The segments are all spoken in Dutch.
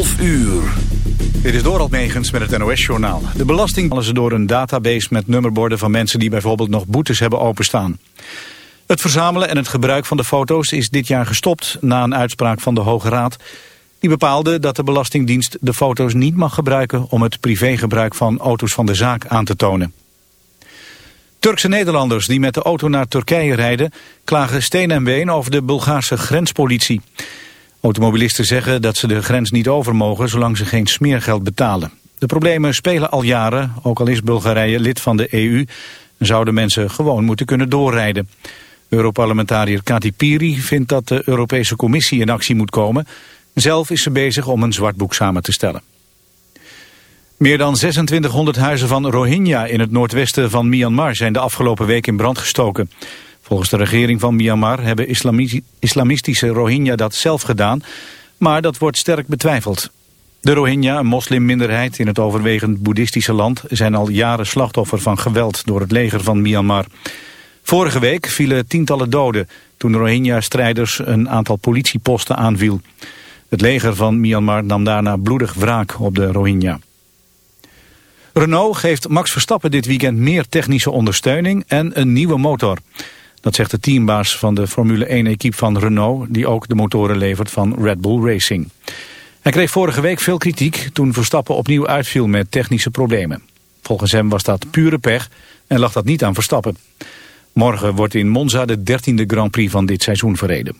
11 uur. Dit is Dorald Megens met het NOS-journaal. De belasting halen ze door een database met nummerborden van mensen die bijvoorbeeld nog boetes hebben openstaan. Het verzamelen en het gebruik van de foto's is dit jaar gestopt na een uitspraak van de Hoge Raad. Die bepaalde dat de Belastingdienst de foto's niet mag gebruiken om het privégebruik van auto's van de zaak aan te tonen. Turkse Nederlanders die met de auto naar Turkije rijden klagen steen en been over de Bulgaarse grenspolitie. Automobilisten zeggen dat ze de grens niet over mogen zolang ze geen smeergeld betalen. De problemen spelen al jaren, ook al is Bulgarije lid van de EU... en zouden mensen gewoon moeten kunnen doorrijden. Europarlementariër Kati Piri vindt dat de Europese Commissie in actie moet komen. Zelf is ze bezig om een zwartboek samen te stellen. Meer dan 2600 huizen van Rohingya in het noordwesten van Myanmar zijn de afgelopen week in brand gestoken. Volgens de regering van Myanmar hebben islamistische Rohingya dat zelf gedaan, maar dat wordt sterk betwijfeld. De Rohingya, een moslimminderheid in het overwegend boeddhistische land, zijn al jaren slachtoffer van geweld door het leger van Myanmar. Vorige week vielen tientallen doden toen Rohingya-strijders een aantal politieposten aanviel. Het leger van Myanmar nam daarna bloedig wraak op de Rohingya. Renault geeft Max Verstappen dit weekend meer technische ondersteuning en een nieuwe motor. Dat zegt de teambaas van de Formule 1-equipe van Renault... die ook de motoren levert van Red Bull Racing. Hij kreeg vorige week veel kritiek toen Verstappen opnieuw uitviel met technische problemen. Volgens hem was dat pure pech en lag dat niet aan Verstappen. Morgen wordt in Monza de 13e Grand Prix van dit seizoen verreden.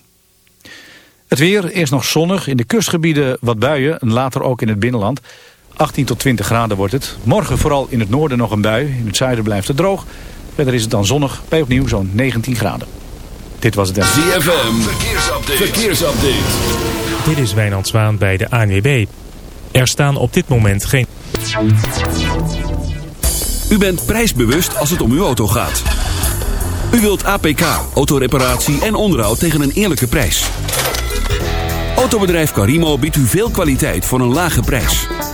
Het weer, eerst nog zonnig, in de kustgebieden wat buien... en later ook in het binnenland. 18 tot 20 graden wordt het. Morgen vooral in het noorden nog een bui. In het zuiden blijft het droog. Verder is het dan zonnig bij opnieuw zo'n 19 graden. Dit was het. ZFM, verkeersupdate. verkeersupdate. Dit is Wijnand Zwaan bij de ANWB. Er staan op dit moment geen... U bent prijsbewust als het om uw auto gaat. U wilt APK, autoreparatie en onderhoud tegen een eerlijke prijs. Autobedrijf Carimo biedt u veel kwaliteit voor een lage prijs.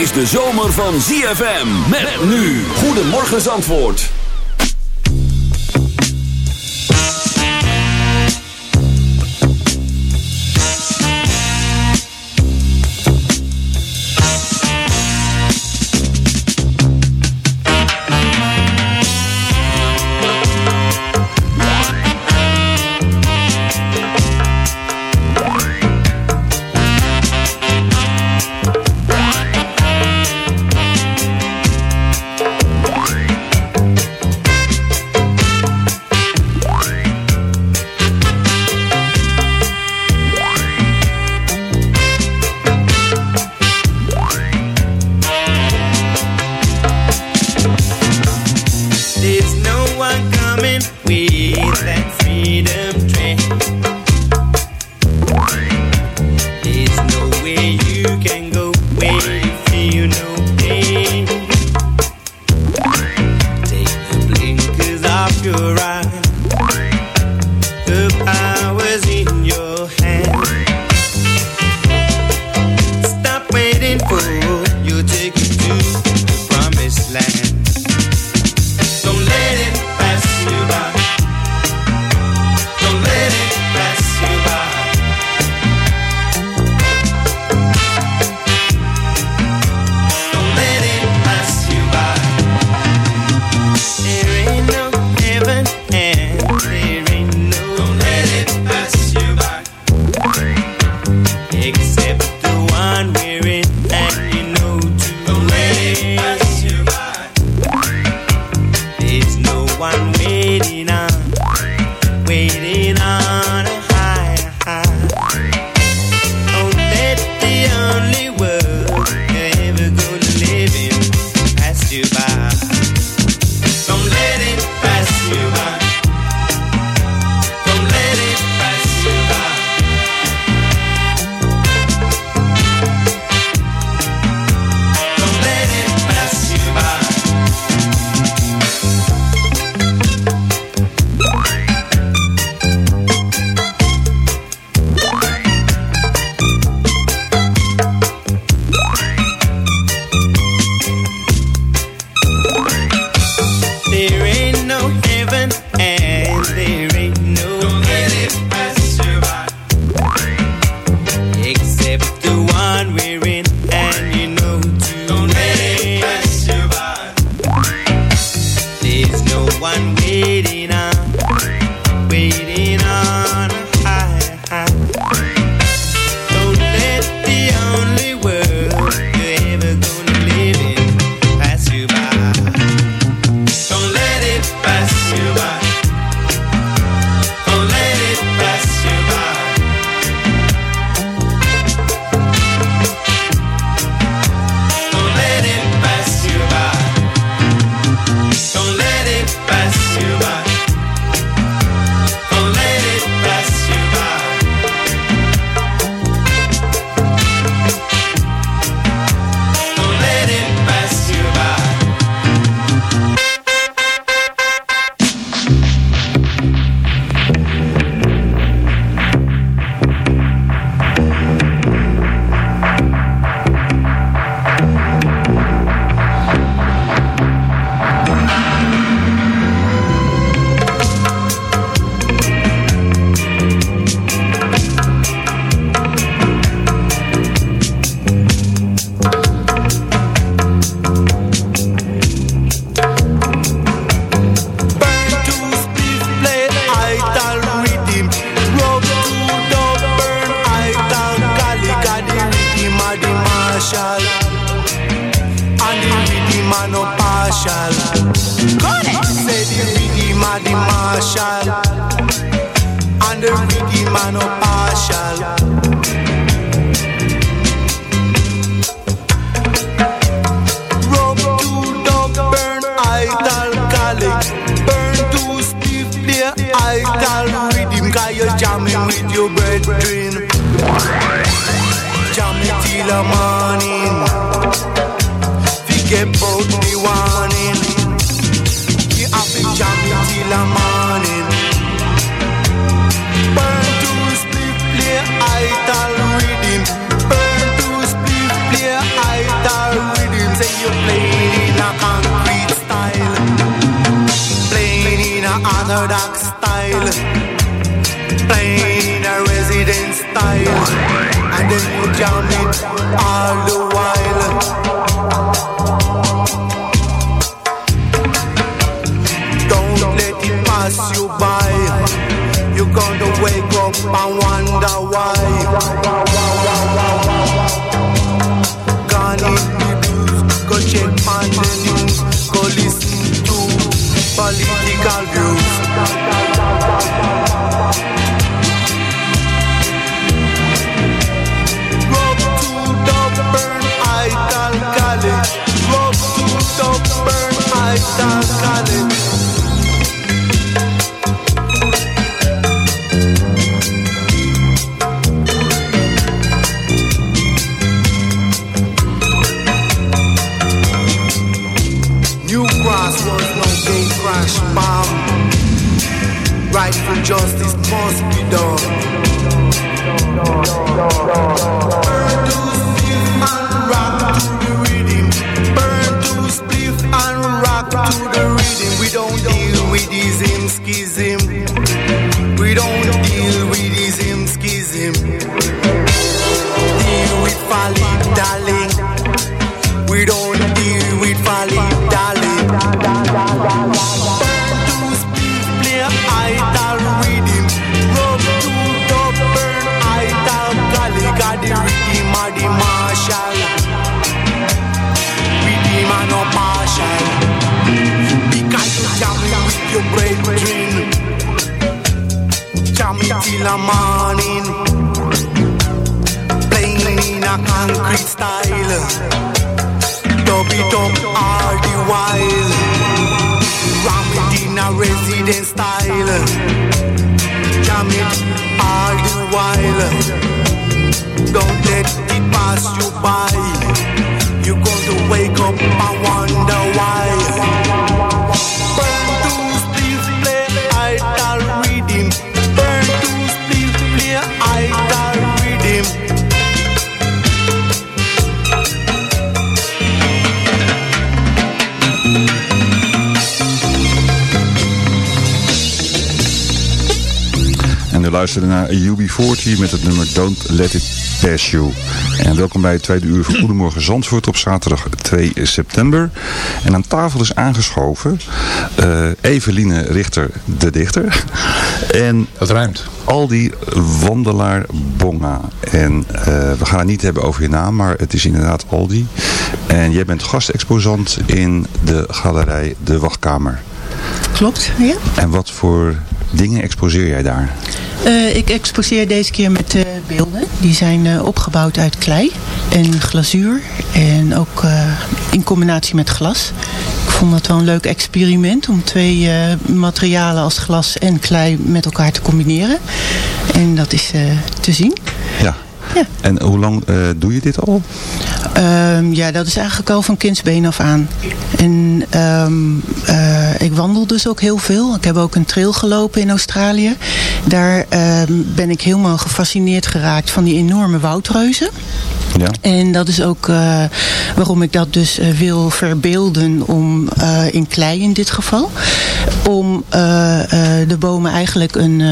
Is de zomer van ZFM. Met nu. Goedemorgen Zandvoort. partial. And the rhythm are no partial. Got it. Say the rhythm are the marshal. And the rhythm are no partial. idol rhythm Cause you're jamming with your brethren Till the morning. Forget about the warning. You have to jam till the morning. Burn to split play idle rhythm. Burn to split play idle rhythm. Say you play in a concrete style. Playing in a orthodox style. Playing in a resident style. Jam it all the while. Don't let it pass you by. You're gonna wake up and wonder why. Crash bomb. Rightful justice must be done. Burn to spliff and rock to the rhythm. Burn to spliff and rock to the rhythm. We don't deal with these concrete style. Dub it up all the while. Ram it in a resident style. Jam it all the while. Don't let it pass you by. You're going to wake up and wonder why. U luisterde naar UB40 met het nummer Don't Let It Pass You. En welkom bij het tweede uur van Goedemorgen Zandvoort op zaterdag 2 september. En aan tafel is aangeschoven eh Eveline Richter, de dichter. En Dat ruimt. Aldi Wandelaar Bonga. En eh, we gaan het niet hebben over je naam, maar het is inderdaad Aldi. En jij bent gastexposant in de galerij De Wachtkamer. Klopt, ja. En wat voor dingen exposeer jij daar? Eh, ik exposeer deze keer met eh, beelden. Die zijn eh, opgebouwd uit klei en glazuur. En ook in combinatie met glas. Ik vond dat wel een leuk experiment om twee materialen als glas en klei met elkaar te combineren. En dat is te zien. Ja. Ja. En hoe lang eh, doe je dit al? Ehm, ja, dat is eigenlijk al van kindsbeen af aan. En ehm, eh, ik wandel dus ook heel veel. Ik heb ook een trail gelopen in Australië. Daar ehm, ben ik helemaal gefascineerd geraakt van die enorme woudreuzen. Ja. En dat is ook eh, waarom ik dat dus wil verbeelden om, in klei in dit geval. Om de bomen eigenlijk een,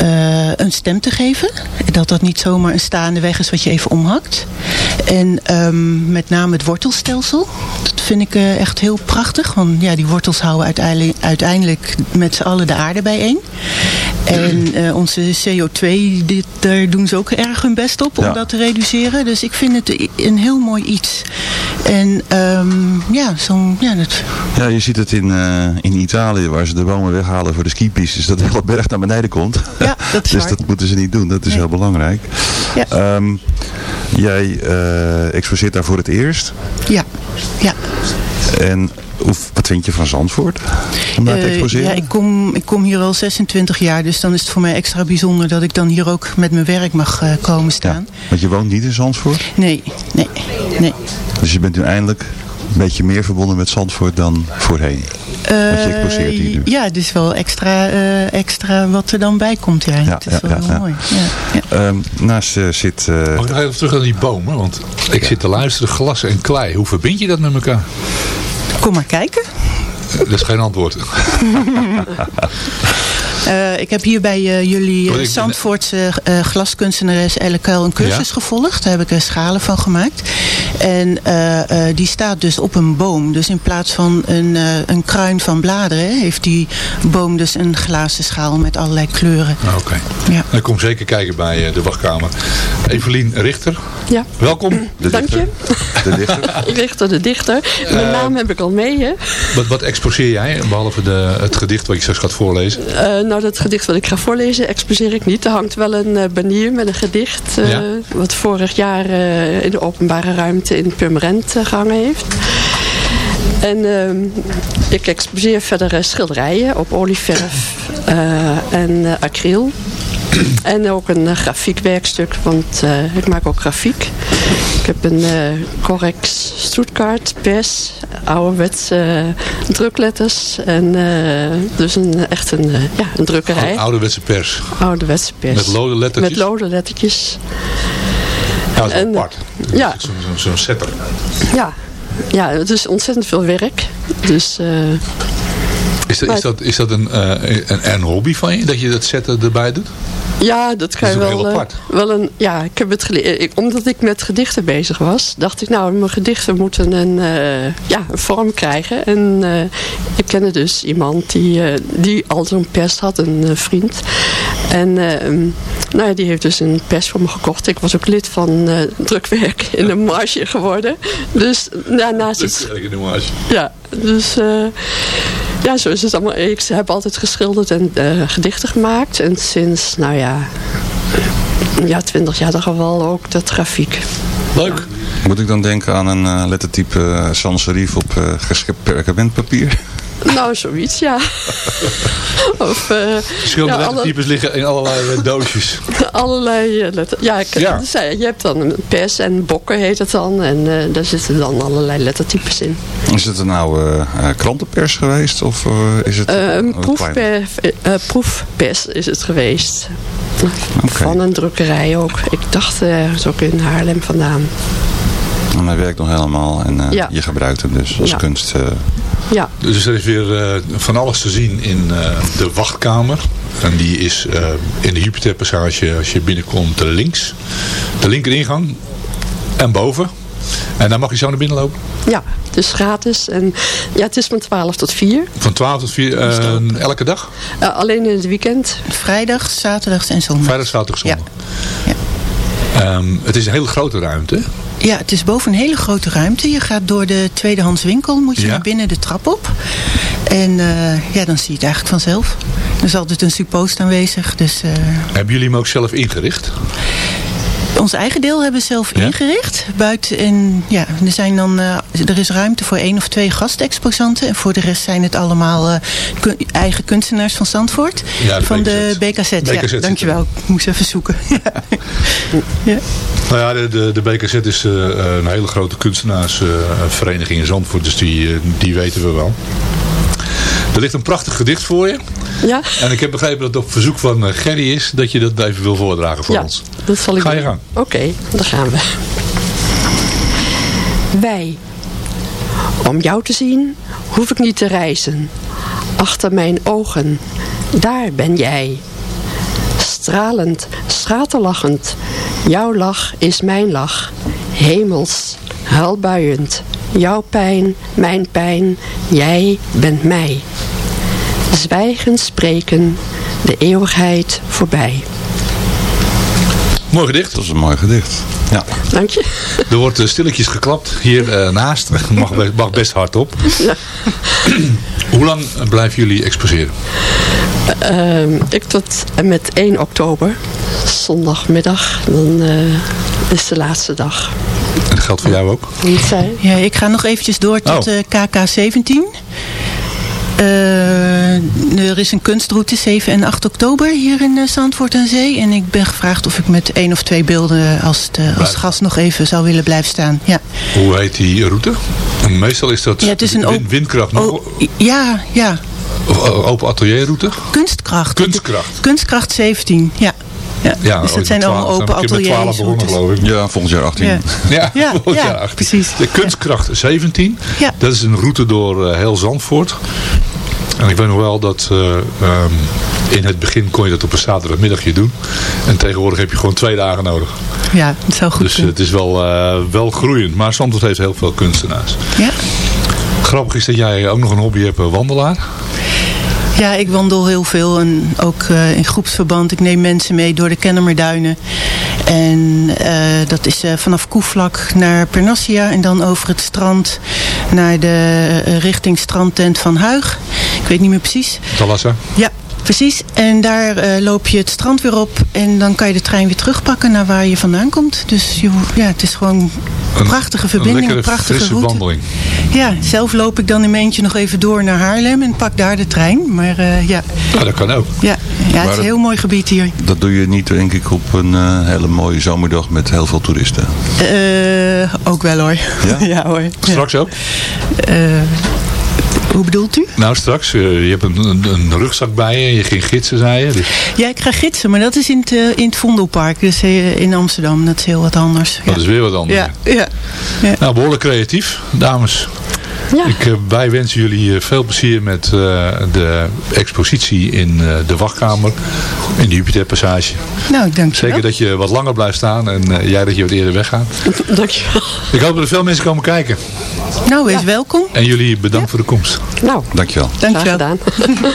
eh, een stem te geven. Dat dat niet zomaar een staande weg is wat je even omhakt. En ehm, met name het wortelstelsel. Dat vind ik eh, echt heel prachtig. Want ja, die wortels houden uiteindelijk, uiteindelijk met z'n allen de aarde bijeen. En eh, onze CO2, dit, daar doen ze ook erg hun best op om Ja. dat te reduceren. Dus ik vind het een heel mooi iets. En ehm, ja, zo'n... Ja, dat, Ja, je ziet het in, in Italië waar ze de bomen weghalen voor de skipistes. Dat de hele berg naar beneden komt. Ja, dat is dus dat moeten ze niet doen. Dat is Nee. heel belangrijk. Ja. Ehm, jij eh, exposeert daar voor het eerst. Ja, ja. En wat vind je van Zandvoort? Om daar te Eh, exposeren? ja, ik kom, ik kom hier al 26 jaar, dus dan is het voor mij extra bijzonder dat ik dan hier ook met mijn werk mag eh, komen staan. Want je woont niet in Zandvoort. Nee, nee, nee. Dus je bent nu eindelijk een beetje meer verbonden met Zandvoort dan voorheen. Want je exposeert hier nu. Eh, Ja, dus wel extra, eh, extra wat er dan bij komt. Ja, Ja, dat is ja, wel ja, heel ja. mooi. Ja, ja. Ehm, naast eh, zit... eh, Mag ik nog even terug naar die bomen? Want ik zit te luisteren, glas en klei. Hoe verbind je dat met elkaar? Kom maar kijken. Dat is geen antwoord. Eh, ik heb hier bij eh, jullie uh, Zandvoortse eh, glaskunstenares Elle Kuil een cursus Ja? gevolgd. Daar heb ik er schalen van gemaakt. En eh, eh, die staat dus op een boom. Dus in plaats van een, eh, een kruin van bladeren heeft die boom dus een glazen schaal met allerlei kleuren. Ah, Oké. Ja. Ik kom zeker kijken bij de wachtkamer. Evelien Richter, Ja, welkom. de dank dichter. je. De dichter. Richter de dichter. Mijn naam heb ik al mee, hè. Wat, wat exposeer jij, behalve de, het gedicht wat je straks gaat voorlezen? Eh, nou, dat gedicht wat ik ga voorlezen, exposeer ik niet. Er hangt wel een eh, banier met een gedicht. eh, Ja. Wat vorig jaar eh, in de openbare ruimte in Purmerend eh, gehangen heeft. En ik exposeer verder eh, schilderijen op olieverf eh, en eh, acryl. En ook een eh, grafiekwerkstuk, want eh, ik maak ook grafiek. Ik heb een eh Correx Stuttgart pers, ouderwetse drukletters. En dus een, echt een, ja, een drukkerij. Ouderwetse pers. Ouderwetse pers. Met lode lettertjes? Met lode lettertjes. Ja, dat is wel En, apart. ja. Zo'n zo, zo'n setter. Ja. ja, het is ontzettend veel werk. Dus Is dat, is dat, is dat een, eh, een, een hobby van je, dat je dat zetten erbij doet? Ja, dat ga je wel. heel eh, apart. wel een, ja, ik heb het geleerd. Ik- Omdat ik met gedichten bezig was, dacht ik, nou, mijn gedichten moeten een, eh, ja, een vorm krijgen. En eh, ik kende dus iemand die, eh, die al zo'n pers had, een eh, vriend. En eh, nou ja, die heeft dus een pers voor me gekocht. Ik was ook lid van eh, drukwerk in de marge geworden. Dus daarnaast Dat het is eigenlijk een nuance. ja, dus eh, ja, zo is het allemaal. Ik heb altijd geschilderd en eh, gedichten gemaakt. En sinds, nou ja, ja, twintig jaar toch al wel ook de grafiek. Leuk. Moet ik dan denken aan een eh, lettertype uh, sans serif op uh, geschept perkamentpapier? Nou, zoiets, ja. of, eh, Verschillende ja, alle- lettertypes liggen in allerlei eh, doosjes. allerlei eh, letter. Ja, ik, Ja. dus, je hebt dan een pers en bokken heet het dan. En eh, daar zitten dan allerlei lettertypes in. Is het een oude eh, krantenpers geweest? Of eh, is het een proefper, eh, proefpers is het geweest. Van een drukkerij ook. Ik dacht ergens ook in Haarlem vandaan. En hij werkt nog helemaal en eh, Ja. je gebruikt hem dus als Ja. kunst. eh. Ja, Dus er is weer eh, van alles te zien in eh, de wachtkamer. En die is eh, in de Jupiterpassage als je binnenkomt links. De linker ingang. En boven. En daar mag je zo naar binnen lopen. ja, het is gratis. En ja, het is van 12 tot 4. Van 12 tot 4 eh, Is het open? elke dag. Eh, alleen in het weekend. Vrijdag, zaterdags en zondag. Vrijdag, zaterdag, zondag. Ja. Ehm, het is een hele grote ruimte. Ja, het is boven een hele grote ruimte. Je gaat door de tweedehands winkel, moet je Ja. naar binnen de trap op. En eh, ja, dan zie je het eigenlijk vanzelf. Er is altijd een suppost aanwezig. Dus eh, Hebben jullie hem ook zelf ingericht? Ons eigen deel hebben we zelf Ja? ingericht. Buiten en ja, er zijn dan eh, er is ruimte voor één of twee gastexposanten. En voor de rest zijn het allemaal eh, kun- eigen kunstenaars van Zandvoort. Ja, de van de BKZ. Ja, dankjewel. Ik moest even zoeken. ja. Nou ja, de, de, de BKZ is eh, een hele grote kunstenaarsvereniging in Zandvoort. Dus die, die weten we wel. Er ligt een prachtig gedicht voor je. Ja, En ik heb begrepen dat het op verzoek van eh, Gerry is dat je dat even wil voordragen voor ja ons. dat zal ik Ga je doen. gang. Oké, daar gaan we. Wij. Om jou te zien hoef ik niet te reizen. Achter mijn ogen, daar ben jij. Stralend, schaterlachend, jouw lach is mijn lach. Hemels, huilbuiend, jouw pijn, mijn pijn, jij bent mij. Zwijgend spreken, de eeuwigheid voorbij. Mooi gedicht. Dat is een mooi gedicht. Ja. Dank je. Er wordt eh, stilletjes geklapt hier eh, naast. mag, mag best hardop. Hoe lang blijven jullie exposeren? Ehm, ik tot en met 1 oktober, zondagmiddag, dan eh, is de laatste dag. En dat geldt voor jou ook? Niet zij? Ja, ik ga nog eventjes door tot Oh. eh, KK17. Eh, er is een kunstroute 7 en 8 oktober hier in eh, Zandvoort aan Zee. En ik ben gevraagd of ik met één of twee beelden als, de, als Blijf. gast nog even zou willen blijven staan. Ja, Hoe heet die route? Meestal is dat Ja, het is een windkracht nog, oh, ja, ja. of, eh, open atelierroute. kunstkracht. Kunstkracht. Kunstkracht 17, ja. Ja. Ja, dus dat zijn allemaal 12 open een keer met 12 ateliers. begonnen, geloof ik. Ja, volgend jaar 18. Ja. Ja, Ja, volgend ja, jaar 18. precies. De kunstkracht 17. Ja. Dat is een route door eh, heel Zandvoort. En ik weet nog wel dat eh, ehm, in het begin kon je dat op een zaterdagmiddagje doen. En tegenwoordig heb je gewoon twee dagen nodig. Ja, het zou goed Dus kunnen. het is wel, eh, wel groeiend. Maar Zandvoort heeft heel veel kunstenaars. Ja. Grappig is dat jij ook nog een hobby hebt, eh, wandelaar. Ja, ik wandel heel veel en ook eh, in groepsverband. Ik neem mensen mee door de Kennemerduinen. En eh, dat is eh, vanaf Koevlak naar Pernassia en dan over het strand naar de richting strandtent van Huig. Ik weet niet meer precies. Talassa. Ja, precies. En daar eh, loop je het strand weer op en dan kan je de trein weer terugpakken naar waar je vandaan komt. Dus je, ja, het is gewoon een prachtige verbinding, Een een, prachtige route. wandeling. Ja, zelf loop ik dan in mijn eentje nog even door naar Haarlem en pak daar de trein. Maar eh, ja, Ja, dat kan ook. ja, ja, het is een heel mooi gebied hier. Dat doe je niet, denk ik, op een eh, hele mooie zomerdag met heel veel toeristen. Ook wel hoor. Ja? hoor. Ja. Straks ook? Hoe bedoelt u? Nou, straks. eh, je hebt een, een, een rugzak bij je. Je ging gidsen, zei je. Dus Ja, ik ga gidsen, maar dat is in het, eh, in het Vondelpark. Dus in Amsterdam. Dat is heel wat anders. dat ja. is weer wat anders. Ja, ja. ja. Nou, behoorlijk creatief, dames. Ja. Ik, eh, wij wensen jullie veel plezier met eh, de expositie in eh, de wachtkamer. In de Jupiter Passage. Nou, dank je Zeker wel. dat je wat langer blijft staan en jij dat je wat eerder weggaat. Dankjewel. Ik hoop dat er veel mensen komen kijken. Nou, wees welkom. En jullie bedankt voor de komst. Nou, Dankjewel. Dank je graag wel. gedaan. dat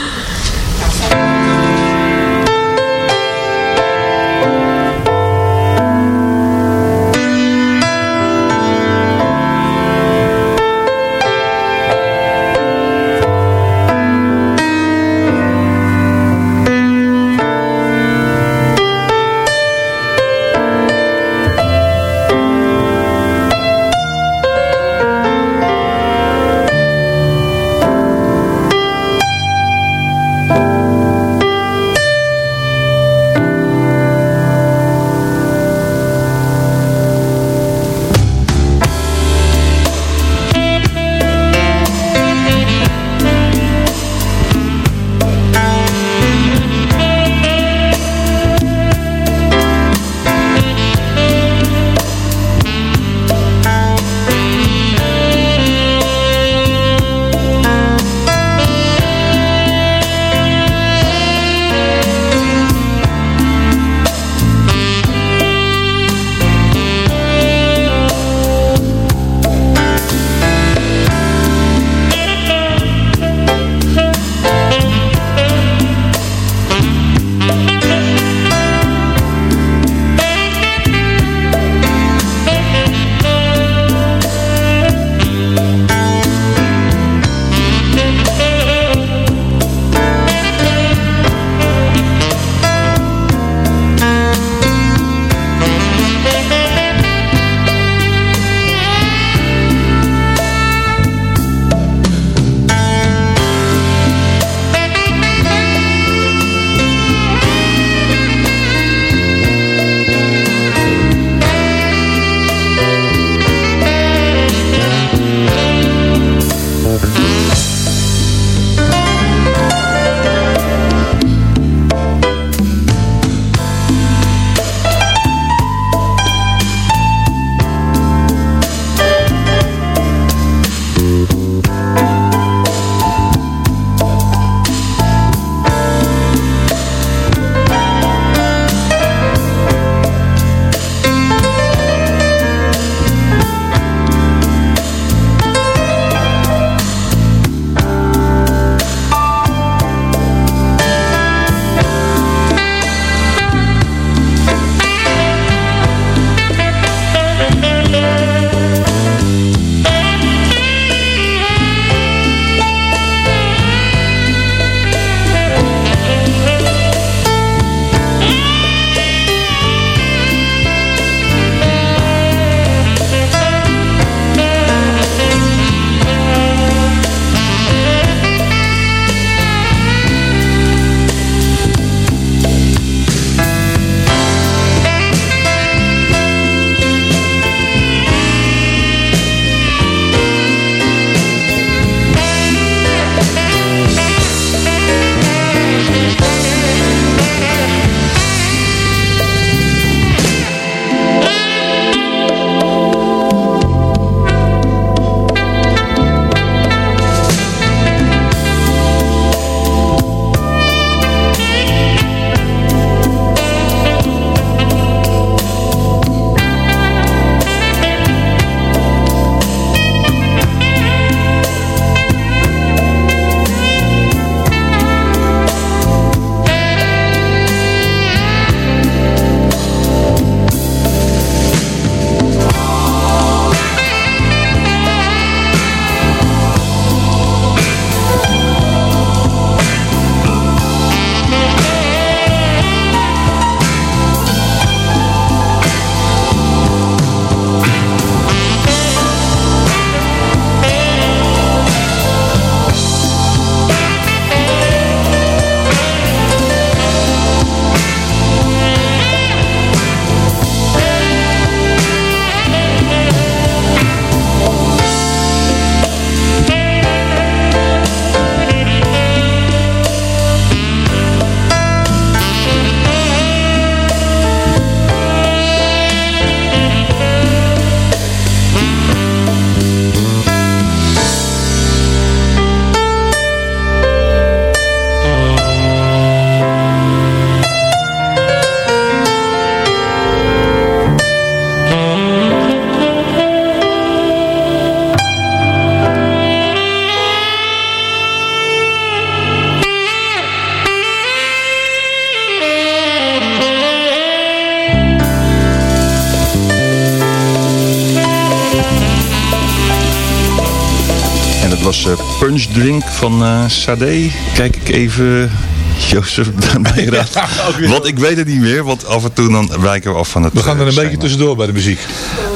van eh Sade. Kijk ik even... Jozef Bijraad. Want ik weet het niet meer, want af en toe dan wijken we af van het We gaan er een eh, beetje schema. tussendoor bij de muziek.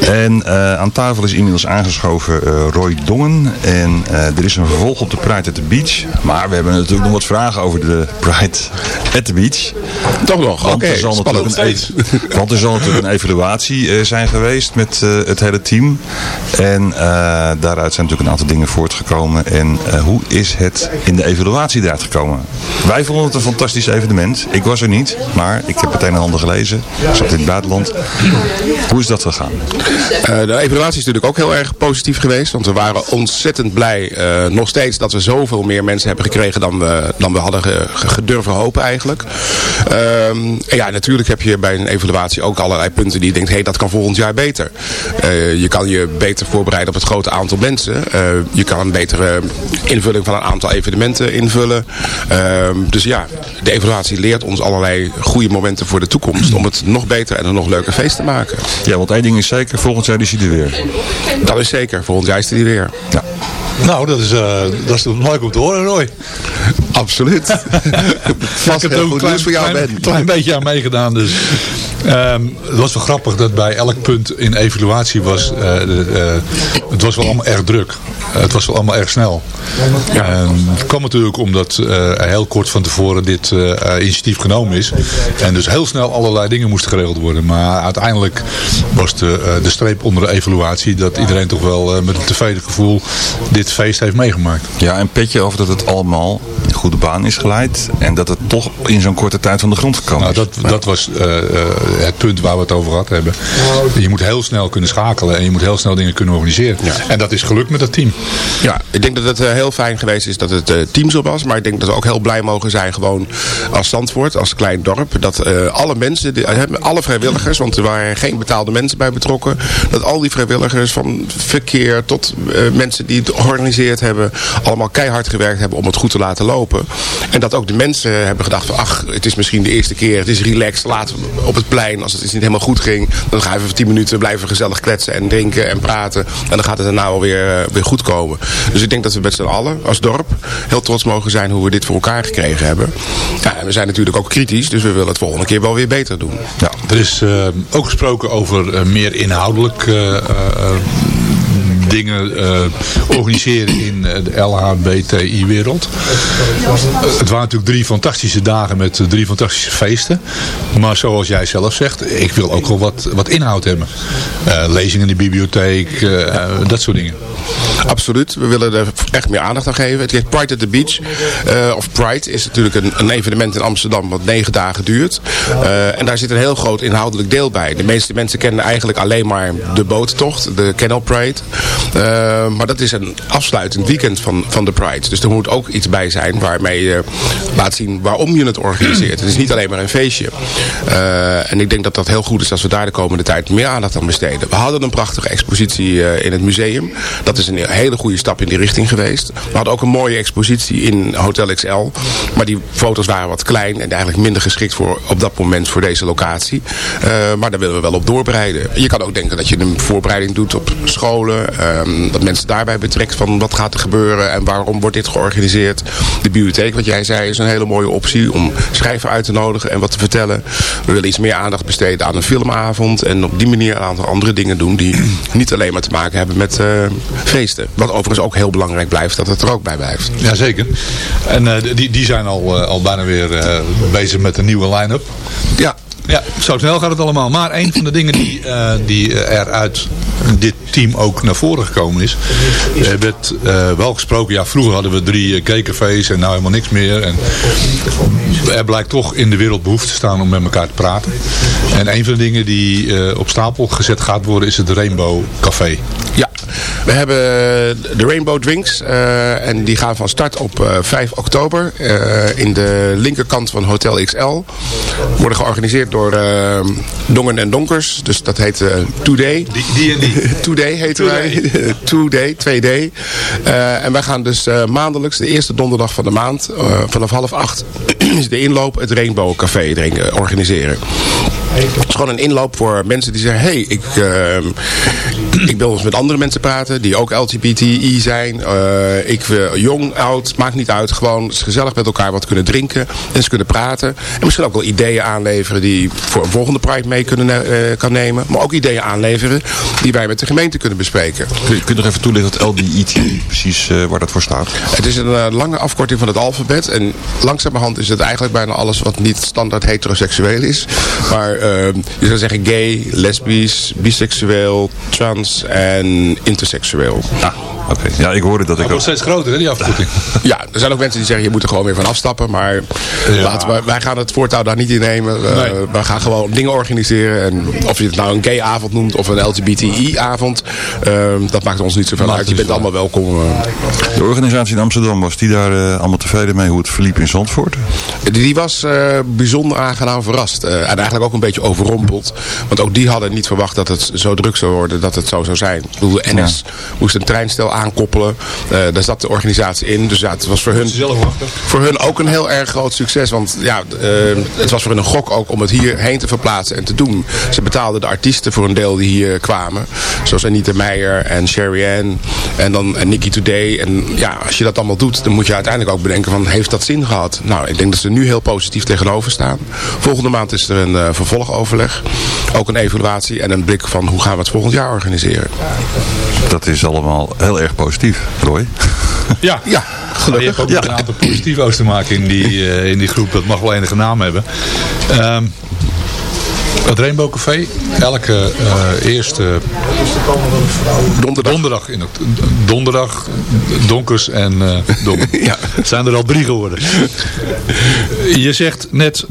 En eh, aan tafel is inmiddels aangeschoven Roy Dongen. En er is een vervolg op de Pride at the Beach. Maar we hebben natuurlijk nog wat vragen over de Pride at the Beach. Toch nog? Want, Oké, er, zal natuurlijk spannend. een, want er zal natuurlijk een evaluatie eh, zijn geweest met eh, het hele team. En eh, daaruit zijn natuurlijk een aantal dingen voortgekomen. En hoe is het in de evaluatie eruit gekomen? Wij vonden het een fantastisch evenement. Ik was er niet, maar ik heb het een en ander gelezen. Ik zat in het buitenland. Hoe is dat gegaan? De evaluatie is natuurlijk ook heel erg positief geweest. Want we waren ontzettend blij nog steeds dat we zoveel meer mensen hebben gekregen dan we, dan we hadden ge- ge- gedurven hopen eigenlijk. Ehm, en ja, natuurlijk heb je bij een evaluatie ook allerlei punten die je denkt, hé, hey, dat kan volgend jaar beter. Eh, je kan je beter voorbereiden op het grote aantal mensen. Eh, je kan een betere invulling van een aantal evenementen invullen. Ehm, dus ja, de evaluatie leert ons allerlei goede momenten voor de toekomst. Om het nog beter en een nog leuker feest te maken. Ja, want één ding is zeker, volgend jaar is hij er weer. Dat is zeker. Volgend jaar is hij er weer. Ja. Nou, dat is, eh, dat is leuk om te horen, Roy. Absoluut. ik heb er ook een klein, klein, Ben. klein beetje aan meegedaan. Dus. Ehm, het was wel grappig dat bij elk punt in evaluatie was, eh, eh, het was wel allemaal erg druk. Eh, het was wel allemaal erg snel. En het kwam natuurlijk omdat heel kort van tevoren dit initiatief genomen is. En dus heel snel allerlei dingen moesten geregeld worden. Maar uiteindelijk was de, eh, de streep onder de evaluatie dat iedereen toch wel eh, met een tevreden gevoel dit feest heeft meegemaakt. Ja, en petje over dat het allemaal in goede baan is geleid. En dat het toch in zo'n korte tijd van de grond gekomen Nou, is. dat, dat was eh, eh, het punt waar we het over gehad hebben. Je moet heel snel kunnen schakelen en je moet heel snel dingen kunnen organiseren. En dat is gelukt met dat team. Ja, ik denk dat het eh, heel fijn geweest is dat het eh, team zo was. Maar ik denk dat we ook heel blij mogen zijn gewoon als Zandvoort, als klein dorp. Dat eh, alle mensen, die- alle vrijwilligers, want er waren geen betaalde mensen bij betrokken. Dat al die vrijwilligers van verkeer tot eh, mensen die het georganiseerd hebben. Allemaal keihard gewerkt hebben om het goed te laten lopen. En dat ook de mensen hebben gedacht van ach, het is misschien de eerste keer. Het is relaxed, we op het plein. Als het eens niet helemaal goed ging, dan gaan we even tien minuten blijven gezellig kletsen en drinken en praten. En dan gaat het daarna wel weer, eh, weer goed komen. Dus ik denk dat we met z'n allen als dorp heel trots mogen zijn hoe we dit voor elkaar gekregen hebben. Ja, en we zijn natuurlijk ook kritisch, dus we willen het volgende keer wel weer beter doen. Ja, er is eh, ook gesproken over eh, meer inhoudelijk dingen eh, organiseren in eh, de LHBTI-wereld. het waren natuurlijk drie fantastische dagen met eh, drie fantastische feesten. Maar zoals jij zelf zegt, ik wil ook wel wat, wat inhoud hebben. Lezingen in de bibliotheek, dat soort dingen. Absoluut, we willen er echt meer aandacht aan geven. Het heet Pride at the Beach. Eh, of Pride is natuurlijk een, een evenement in Amsterdam wat negen dagen duurt. Eh, en daar zit een heel groot inhoudelijk deel bij. De meeste mensen kennen eigenlijk alleen maar de boottocht, de Canal Pride. Eh, maar dat is een afsluitend weekend van, van de Pride. Dus er moet ook iets bij zijn waarmee je laat zien waarom je het organiseert. Het is niet alleen maar een feestje. En ik denk dat dat heel goed is als we daar de komende tijd meer aandacht aan besteden. We hadden een prachtige expositie in het museum. Dat is een hele goede stap in die richting geweest. We hadden ook een mooie expositie in Hotel XL. Maar die foto's waren wat klein en eigenlijk minder geschikt voor op dat moment voor deze locatie. Eh, maar daar willen we wel op doorbreiden. Je kan ook denken dat je een voorbereiding doet op scholen. ehm, dat mensen daarbij betrekt van wat gaat er gebeuren en waarom wordt dit georganiseerd. De bibliotheek, wat jij zei, is een hele mooie optie om schrijver uit te nodigen en wat te vertellen. We willen iets meer aandacht besteden aan een filmavond en op die manier een aantal andere dingen doen die niet alleen maar te maken hebben met eh, feesten. Wat overigens ook heel belangrijk blijft, dat het er ook bij blijft. Jazeker. En eh, die, die zijn al, eh, al bijna weer eh, bezig met een nieuwe line-up. Ja. Ja, zo snel gaat het allemaal. Maar een van de dingen die, eh, die eh, er uit dit team ook naar voren gekomen is. Er werd eh, wel gesproken, ja vroeger hadden we drie uh, gaycafés en nou helemaal niks meer. En er blijkt toch in de wereld behoefte te staan om met elkaar te praten. En een van de dingen die eh, op stapel gezet gaat worden is het Rainbow Café. Ja, we hebben de Rainbow Drinks en die gaan van start op uh, 5 oktober in de linkerkant van Hotel XL. Worden georganiseerd door uh, Dongen en Donkers, dus dat heet uh, Today. Die, die en die. Today heten wij. Today, 2D. Uh, en wij gaan dus uh, maandelijks, de eerste donderdag van de maand, vanaf half acht, is de inloop het Rainbow Café organiseren. Het is gewoon een inloop voor mensen die zeggen, hé, hey, ik, ik wil eens met andere mensen praten die ook LGBTI zijn. Eh, ik wil jong, oud, maakt niet uit. Gewoon gezellig met elkaar wat kunnen drinken. En eens kunnen praten. En misschien ook wel ideeën aanleveren die voor een volgende Pride mee kunnen ne- eh, kan nemen. Maar ook ideeën aanleveren die wij met de gemeente kunnen bespreken. Kun je, kun je nog even toelichten wat LBET precies eh, waar dat voor staat? Het is een eh, lange afkorting van het alfabet. En langzamerhand is het eigenlijk bijna alles wat niet standaard heteroseksueel is. Maar eh, je zou zeggen gay, lesbisch, biseksueel, trans en interseksueel. Oké, ja, ik hoorde dat ik Dat ook... wordt steeds groter, hè, die afkorting. Ja, er zijn ook mensen die zeggen je moet er gewoon weer van afstappen. Maar laten we, wij gaan het voortouw daar niet in nemen. Uh, Nee. We gaan gewoon dingen organiseren. En of je het nou een gay avond noemt of een LGBTI avond. eh, dat maakt ons niet zoveel Maakt uit. Je bent allemaal welkom. eh. De organisatie in Amsterdam, was die daar eh, allemaal tevreden mee hoe het verliep in Zandvoort? Die, die was eh, bijzonder aangenaam verrast. Eh, en eigenlijk ook een beetje overrompeld. Want ook die hadden niet verwacht dat het zo druk zou worden. Dat het zo zou zijn. Ik bedoel, de NS moest een treinstel aankoppelen. Eh, daar zat de organisatie in. Dus ja, het was voor hun, voor hun ook een heel erg groot succes. Want ja, eh, het was voor hun een gok ook om het hierheen te verplaatsen en te doen. Ze betaalden de artiesten voor een deel die hier kwamen. Zoals Anita Meijer en Sherry Ann. En dan en Nicky Today. En ja, als je dat allemaal doet, dan moet je uiteindelijk ook bedenken van, heeft dat zin gehad? Nou, ik denk dat ze nu heel positief tegenover staan. Volgende maand is er een eh, vervolgoverleg. Ook een evaluatie en een blik van hoe gaan we het volgend jaar organiseren. Dat is allemaal heel erg positief, Roy. Ja, Ja, Maar je hebt ook Ja. een aantal positivo's te maken in die, eh, in die groep. Dat mag wel enige naam hebben. Ehm, het Rainbow Café, elke eh, eerste donderdag. donderdag, in donderdag, donkers en eh dom. Ja. Het zijn er al drie geworden. Je zegt net,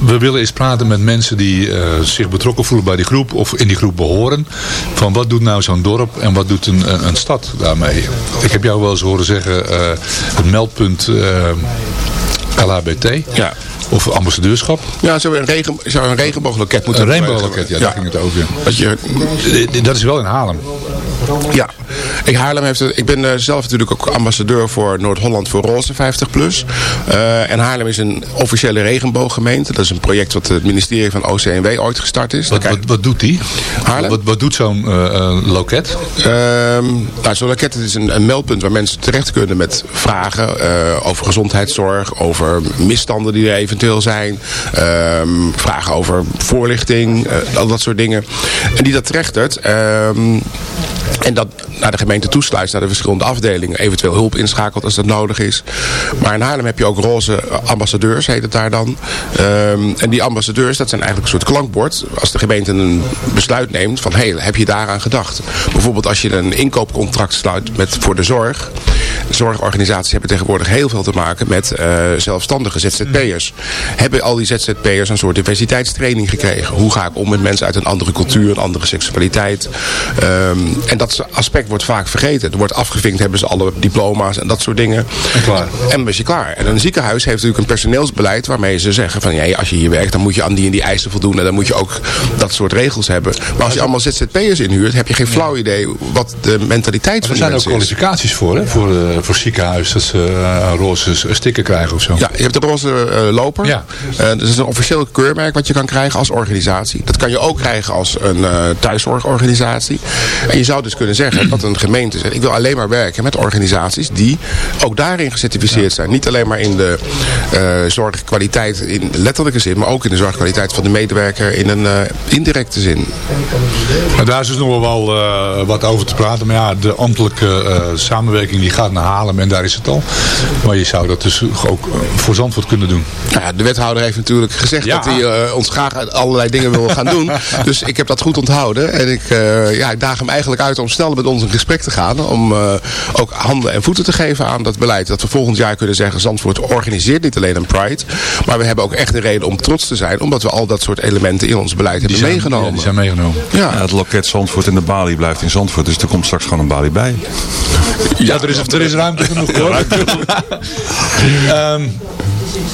we willen eens praten met mensen die eh, zich betrokken voelen bij die groep of in die groep behoren. Van wat doet nou zo'n dorp en wat doet een, een, stad daarmee? Ik heb jou wel eens horen zeggen, eh, het meldpunt eh, LHBT Ja. of ambassadeurschap. Ja, zou een, regen, zou een regenboogloket moeten Een rainbowloket, ja, daar ging het over. Dat je, Dat is wel in Haarlem. Ja, ik, Haarlem heeft het, ik ben eh, zelf natuurlijk ook ambassadeur voor Noord-Holland voor Roze 50 plus. Eh, en Haarlem is een officiële regenbooggemeente. Dat is een project wat het ministerie van OCMW ooit gestart is. Wat, wat, wat doet die? Haarlem? Wat, wat doet zo'n eh, loket? Ehm, nou, zo'n loket is een, een meldpunt waar mensen terecht kunnen met vragen over gezondheidszorg, over misstanden die er eventueel zijn, ehm, vragen over voorlichting, al dat soort dingen. En die dat trechtert. ehm, en dat naar de gemeente toesluit, naar de verschillende afdelingen. Eventueel hulp inschakelt als dat nodig is. Maar in Haarlem heb je ook roze ambassadeurs, heet het daar dan. Ehm, en die ambassadeurs, dat zijn eigenlijk een soort klankbord. Als de gemeente een besluit neemt van, hé, hey, heb je daaraan gedacht? Bijvoorbeeld als je een inkoopcontract sluit met, voor de zorg. Zorgorganisaties hebben tegenwoordig heel veel te maken met eh, zelfstandige ZZP'ers. Hebben al die ZZP'ers een soort diversiteitstraining gekregen? Hoe ga ik om met mensen uit een andere cultuur, een andere seksualiteit? Ehm, en dat aspect wordt vaak vergeten. Er wordt afgevinkt, hebben ze alle diploma's en dat soort dingen. En klaar. En ben je klaar. En een ziekenhuis heeft natuurlijk een personeelsbeleid waarmee ze zeggen van ja, als je hier werkt dan moet je aan die en die eisen voldoen en dan moet je ook dat soort regels hebben. Maar als je allemaal ZZP'ers inhuurt heb je geen flauw idee wat de mentaliteit Er van die zijn ook mensen is. kwalificaties voor, hè? Voor, eh, voor ziekenhuis, dat ze eh, een roze s- sticker krijgen of zo. Ja, je hebt de roze eh, loper. Ja. Eh, dat is een officieel keurmerk wat je kan krijgen als organisatie. Dat kan je ook krijgen als een eh, thuiszorgorganisatie. En je zou dus kunnen zeggen dat een gemeente zegt... ik wil alleen maar werken met organisaties die ook daarin gecertificeerd zijn. Niet alleen maar in de eh, zorgkwaliteit in letterlijke zin... maar ook in de zorgkwaliteit van de medewerker in een eh, indirecte zin. Maar daar is dus nog wel eh, wat over te praten. Maar ja, de ambtelijke eh, samenwerking die gaat naar Haarlem en daar is het al. Maar je zou dat dus ook eh, voor Zandvoort kunnen doen. Nou ja, de wethouder heeft natuurlijk gezegd Ja. dat hij eh, ons graag allerlei dingen wil gaan doen. Dus ik heb dat goed onthouden. En ik, eh, ja, ik daag hem eigenlijk uit om snel met ons in gesprek te gaan. Om eh, ook handen en voeten te geven aan dat beleid. Dat we volgend jaar kunnen zeggen, Zandvoort organiseert niet alleen een Pride. Maar we hebben ook echt een reden om trots te zijn. Omdat we al dat soort elementen in ons beleid hebben zijn, meegenomen. ja, die zijn meegenomen. Ja. Ja, het loket Zandvoort en de balie blijft in Zandvoort. Dus er komt straks gewoon een balie bij. Ja, er is, er is ruimte genoeg hoor. Ehm,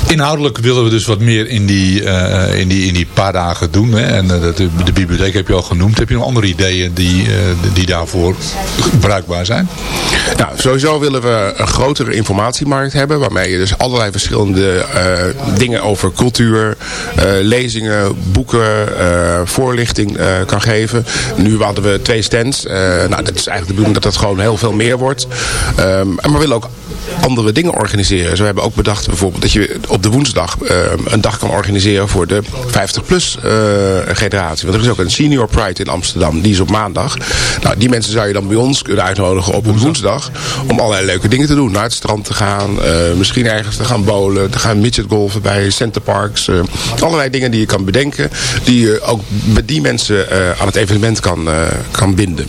inhoudelijk willen we dus wat meer in die, eh, in die, in die paar dagen doen. Hè. En eh, de, bibliotheek heb je al genoemd. Heb je nog andere ideeën die, eh, die daarvoor bruikbaar zijn? Nou, sowieso willen we een grotere informatiemarkt hebben. Waarmee je dus allerlei verschillende dingen over cultuur, lezingen, boeken, voorlichting kan geven. Nu hadden we twee stands. Nou, dat is eigenlijk de bedoeling dat dat gewoon heel veel meer wordt. Ehm, maar we willen ook andere dingen organiseren. Zo hebben we ook bedacht bijvoorbeeld dat je op de woensdag eh, een dag kan organiseren voor de 50-plus generatie. Want er is ook een Senior Pride in Amsterdam. Die is op maandag. Nou, die mensen zou je dan bij ons kunnen uitnodigen op een woensdag. Om allerlei leuke dingen te doen. Naar het strand te gaan. eh, misschien ergens te gaan bowlen. Te gaan midget golfen bij Centerparks. eh allerlei dingen die je kan bedenken. Die je ook met die mensen eh, aan het evenement kan, eh, kan binden.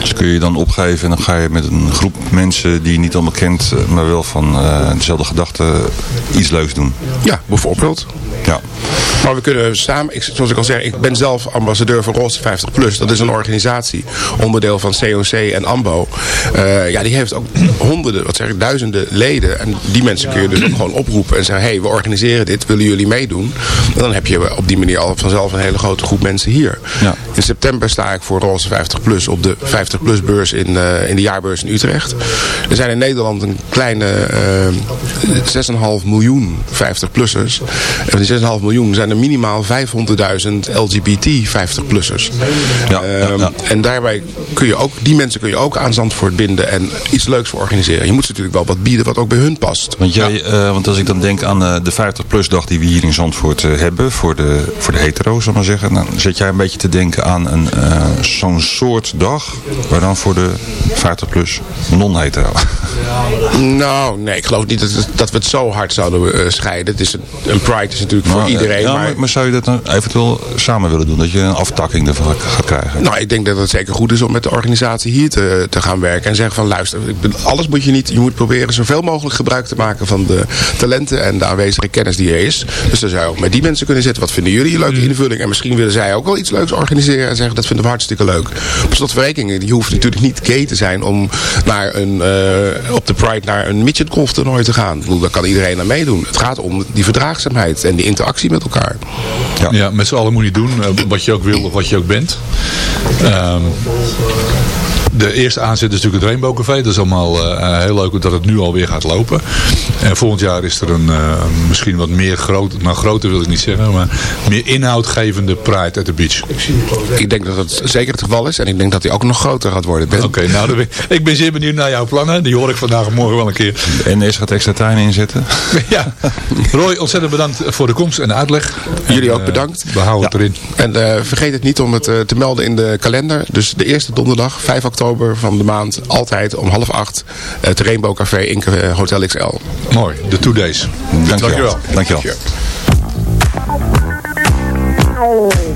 Dus kun je je dan opgeven en dan ga je met een groep mensen die je niet allemaal kent, eh, maar wel van eh, dezelfde gedachten iets leuks doen. Ja, bijvoorbeeld. Ja. Maar we kunnen samen, ik, zoals ik al zei, ik ben zelf ambassadeur van Roze 50 Plus. Dat is een organisatie, onderdeel van COC en AMBO. Eh, ja, die heeft ook honderden, wat zeg ik, duizenden leden. En die mensen kun je dus ook gewoon oproepen en zeggen, hé, hey, we organiseren dit, willen jullie meedoen? En dan heb je op die manier al vanzelf een hele grote groep mensen hier. Ja. In september sta ik voor Roze 50 Plus op de 50 Plus beurs in, eh, in de jaarbeurs in Utrecht. Er zijn in Nederland een kleine eh 6,5 miljoen 50-plussers. En van die 6,5 miljoen zijn er minimaal 500.000 LGBT 50-plussers. Ja. En daarbij kun je ook, die mensen kun je ook aan Zandvoort binden en iets leuks voor organiseren. Je moet ze natuurlijk wel wat bieden wat ook bij hun past. Want, jij, eh, want als ik dan denk aan eh, de 50-plus dag die we hier in Zandvoort eh, hebben, voor de, voor de hetero's, zal maar zeggen, dan zit jij een beetje te denken aan een, zo'n soort dag, maar dan voor de 50-plus non-hetero. Nou, nee, ik geloof niet dat, dat we het zo hard zouden scheiden. Het is een, een pride is natuurlijk voor Maar, eh, iedereen. ja, maar, maar, maar zou je dat dan eventueel samen willen doen? Dat je een aftakking ervan gaat krijgen? Nou, ik denk dat het zeker goed is om met de organisatie hier te, te gaan werken. En zeggen van luister, ik ben- alles moet je niet. Je moet proberen zoveel mogelijk gebruik te maken van de talenten en de aanwezige kennis die er is. Dus dan zou je ook met die mensen kunnen zitten. Wat vinden jullie een leuke Mm. invulling? En misschien willen zij ook wel iets leuks organiseren. En zeggen dat vinden we hartstikke leuk. Op slotverrekening, je hoeft natuurlijk niet gay te zijn om naar een, eh, op de Pride naar een midget golf toernooi te gaan. Ik bedoel, daar kan iedereen aan meedoen. Het gaat om die verdraagzaamheid en die interactie met elkaar. Ja, met z'n allen moet je doen eh, wat je ook wil of wat je ook bent. Ehm, de eerste aanzet is natuurlijk het Rainbow Café. Dat is allemaal eh, heel leuk dat het nu alweer gaat lopen. En volgend jaar is er een eh, misschien wat meer groot, nou groter wil ik niet zeggen, maar meer inhoudgevende Pride at the Beach. Ik denk dat het zeker het geval is. En ik denk dat die ook nog groter gaat worden. Ben. Oké, nou dan ben- ik ben zeer benieuwd naar jouw plannen. Die hoor ik vandaag of morgen wel een keer. De NS gaat extra tuin inzetten. Ja. Roy, ontzettend bedankt voor de komst en de uitleg. Jullie En, ook eh, bedankt. we houden het erin. En eh, vergeet het niet om het eh, te melden in de kalender. Dus de eerste donderdag, 5 oktober van de maand, altijd om half acht. Het Rainbow Café in eh, Hotel XL. Mooi, de two days. Dankjewel. Dankjewel. Fine,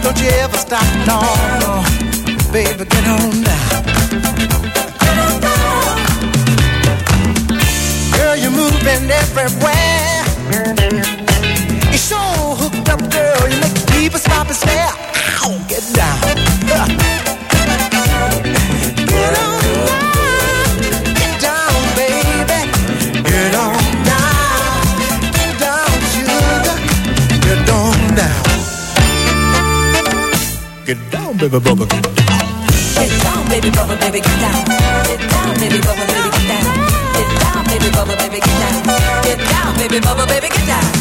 don't you ever stop, no, no. Baby, get on down. Girl, you're moving everywhere. You're so hooked up, girl. You make people stop and stare. Get down. Get down, baby bubba, get down. Get down, baby bubba, baby, get down. Get down, baby bubba, baby, get down. Get down, baby bubba, baby, get down. Baby, get down.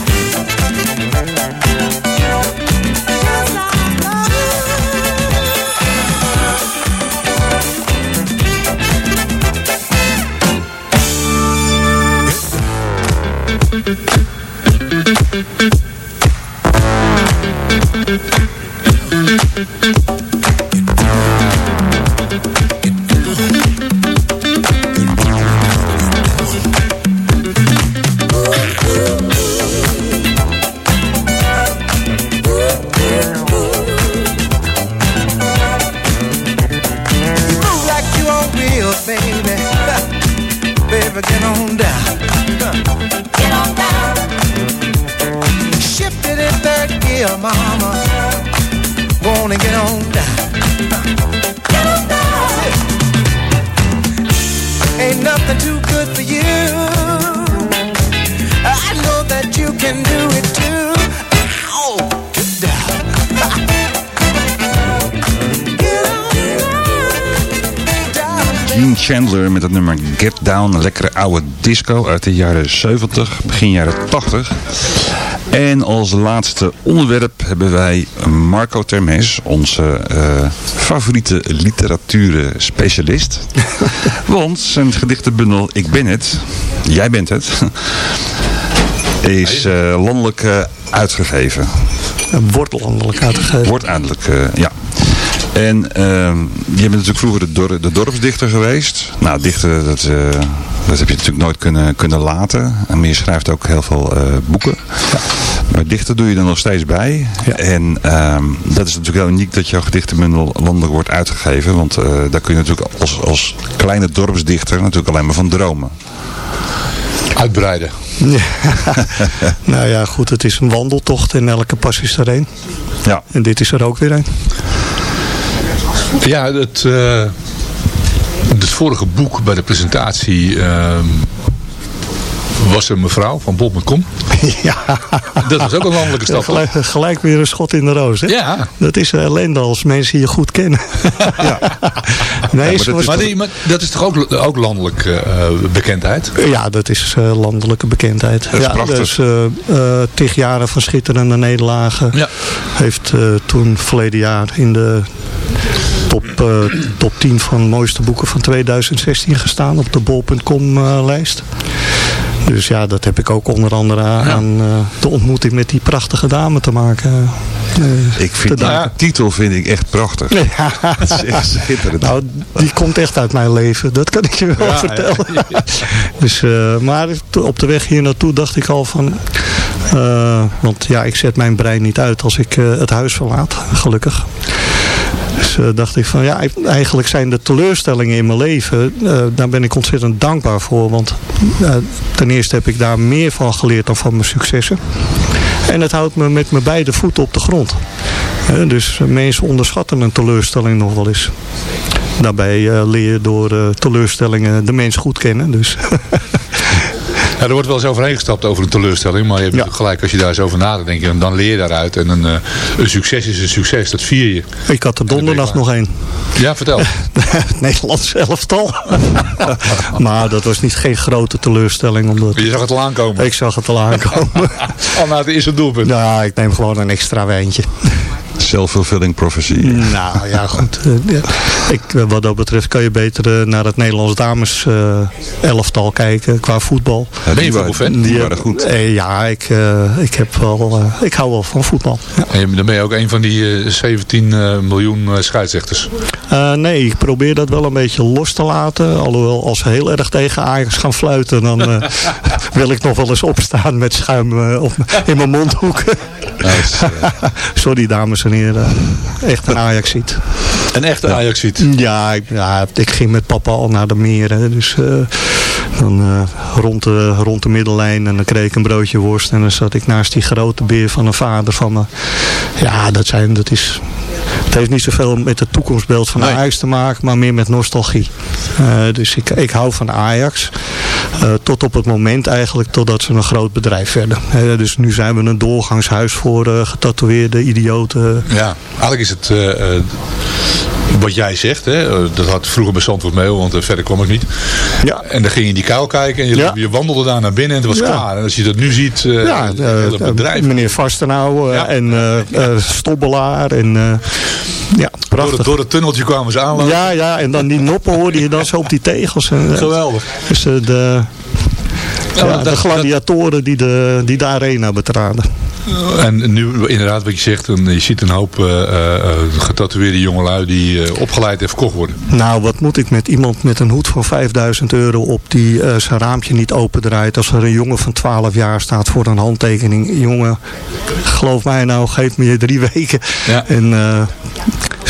Chandler met het nummer Get Down. Een lekkere oude disco uit de jaren 70, begin jaren 80. En als laatste onderwerp hebben wij Marco Termes, onze eh, favoriete literatuur-specialist. Want zijn gedichtenbundel Ik ben het, jij bent het, is eh, landelijk eh, uitgegeven. Wordt landelijk uitgegeven. Wordt eindelijk, eh, ja. En ehm, je bent natuurlijk vroeger de, dor- de dorpsdichter geweest. Nou, dichten, dat, eh, dat heb je natuurlijk nooit kunnen, kunnen laten. En je schrijft ook heel veel eh, boeken. Maar dichten doe je er nog steeds bij. En ehm, dat is natuurlijk heel uniek dat jouw gedichtenbundel landelijk wordt uitgegeven. Want eh, daar kun je natuurlijk als, als kleine dorpsdichter natuurlijk alleen maar van dromen. Uitbreiden. Ja. nou ja, goed, het is een wandeltocht en elke pas is er één. Ja. En dit is er ook weer een. Ja, het, eh, het vorige boek bij de presentatie ehm, was een mevrouw van Bob Kom. ja. Dat was ook een landelijke stap. gelijk, gelijk weer een schot in de roos. Hè? Ja. Dat is ellende als mensen je goed kennen. Nee, maar, dat was is, maar, toch- die- maar dat is toch ook, ook landelijke eh, bekendheid? Ja, dat is eh, landelijke bekendheid. Dat is ja, prachtig. Dus eh eh, tig jaren van schitterende nederlagen. Ja. Heeft eh, toen verleden jaar in de top, eh, top 10 van mooiste boeken van 2016 gestaan. Op de bol.com eh, lijst. Dus ja, dat heb ik ook onder andere aan eh, de ontmoeting met die prachtige dame te maken. eh, Ik vind die titel vind ik echt prachtig. Ja. Het is echt schitterend. Nou, die komt echt uit mijn leven. Dat kan ik je wel Ja, vertellen. Dus, eh, maar op de weg hier naartoe dacht ik al van... eh, want ja, ik zet mijn brein niet uit als ik eh, het huis verlaat. Gelukkig. Dus eh, dacht ik van ja, eigenlijk zijn de teleurstellingen in mijn leven, eh, daar ben ik ontzettend dankbaar voor. Want eh, ten eerste heb ik daar meer van geleerd dan van mijn successen. En het houdt me met mijn beide voeten op de grond. Dus mensen onderschatten een teleurstelling nog wel eens. Daarbij leer je door teleurstellingen de mens goed kennen. Dus Ja, er wordt wel eens overheen gestapt over een teleurstelling. Maar je hebt gelijk, als je daar eens over nadenkt, denk je, dan leer je daaruit. En een, eh, een succes is een succes, dat vier je. ik had er donderdag nog één. Ja, vertel. Nederlands elftal. maar dat was niet geen grote teleurstelling. Omdat Je zag het al aankomen. Ik zag het al aankomen. Al na het eerste doelpunt. Ja, ik neem gewoon een extra wijntje. Self-fulfilling prophecy. Nou ja, goed. Eh, ja. Ik, eh, wat dat betreft kan je beter eh, naar het Nederlands dames eh, elftal kijken qua voetbal. Ja, die waren- die waren goed. Eh, ja, ik, eh, ik, heb wel, eh, ik hou wel van voetbal. Ja. En je- dan ben je ook een van die eh, 17 eh, miljoen eh, scheidsrechters. Eh, nee, ik probeer dat wel een beetje los te laten. Alhoewel, als ze heel erg tegen Ajax gaan fluiten... dan eh, wil ik nog wel eens opstaan met schuim eh, op, in mijn mondhoeken. Sorry, dames en heren. Echt een ajax ziet. Een echte ajax ziet. Ja, ik, ja, ik ging met papa al naar de meren. Dus eh, dan eh, rond, de, rond de middellijn en dan kreeg ik een broodje worst. En dan zat ik naast die grote beer van een vader van me. Ja, dat, zijn, dat is... Het heeft niet zoveel met het toekomstbeeld van Ajax te maken, maar meer met nostalgie. Eh, dus ik, ik hou van Ajax. Eh, tot op het moment eigenlijk totdat ze een groot bedrijf werden. Eh, dus nu zijn we een doorgangshuis voor uh, getatoeëerde idioten. Ja, eigenlijk is het wat jij zegt, hè, dat had vroeger bij Zandvoort Mail, want verder kwam ik niet. Ja. En dan ging je in die kuil kijken en je, Ja. je wandelde daar naar binnen en het was Ja. klaar. En als je dat nu ziet, eh ja, het eh, bedrijf. meneer Vastenau eh, en eh eh, Stobbelaar. En, ja, door, prachtig. het, door het tunneltje kwamen ze aanlopen. Ja, ja, en dan die noppen hoorde je dan zo op die tegels. En, Geweldig. Dus eh, de, ja, de dat- gladiatoren die de, die de arena betraden. En nu inderdaad wat je zegt, je ziet een hoop eh, getatoeëerde jongelui die opgeleid en verkocht worden. Nou, wat moet ik met iemand met een hoed van 5000 euro op die zijn raampje niet opendraait als er een jongen van 12 jaar staat voor een handtekening. Jongen, geloof mij nou, geef me je drie weken. Ja. En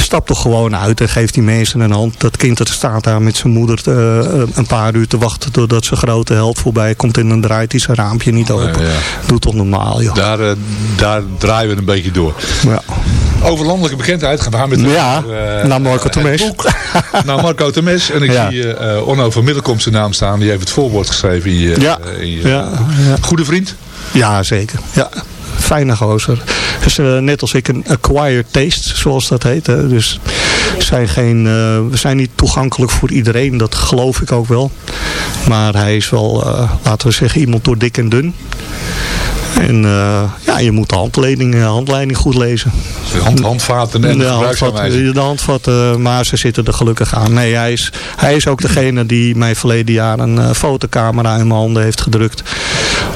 stap toch gewoon uit en geef die mensen een hand. Dat kind dat staat daar met zijn moeder eh, een paar uur te wachten totdat zijn grote held voorbij komt en dan draait hij zijn raampje niet open. ja. Doe toch normaal, joh. Daar, eh, daar draaien we een beetje door. Ja. Over landelijke bekendheid gaan we met Ja, naar Marco Temes. naar Marco Temes. En ik zie Onno van Middelkom zijn naam staan. Die heeft het voorwoord geschreven in je, in je Ja, ja. goede vriend. Ja, zeker. Ja. Fijne gozer. Dus eh, net als ik een acquired taste, zoals dat heet. Hè. Dus zijn geen, eh, we zijn niet toegankelijk voor iedereen. Dat geloof ik ook wel. Maar hij is wel, eh, laten we zeggen, iemand door dik en dun. En ja, je moet de handleiding, handleiding goed lezen. Hand, handvaten en de gebruiksaanwijzing. de handvat, eh, maar ze zitten er gelukkig aan. Nee, hij is, hij is ook degene die mij verleden jaar een fotocamera in mijn handen heeft gedrukt.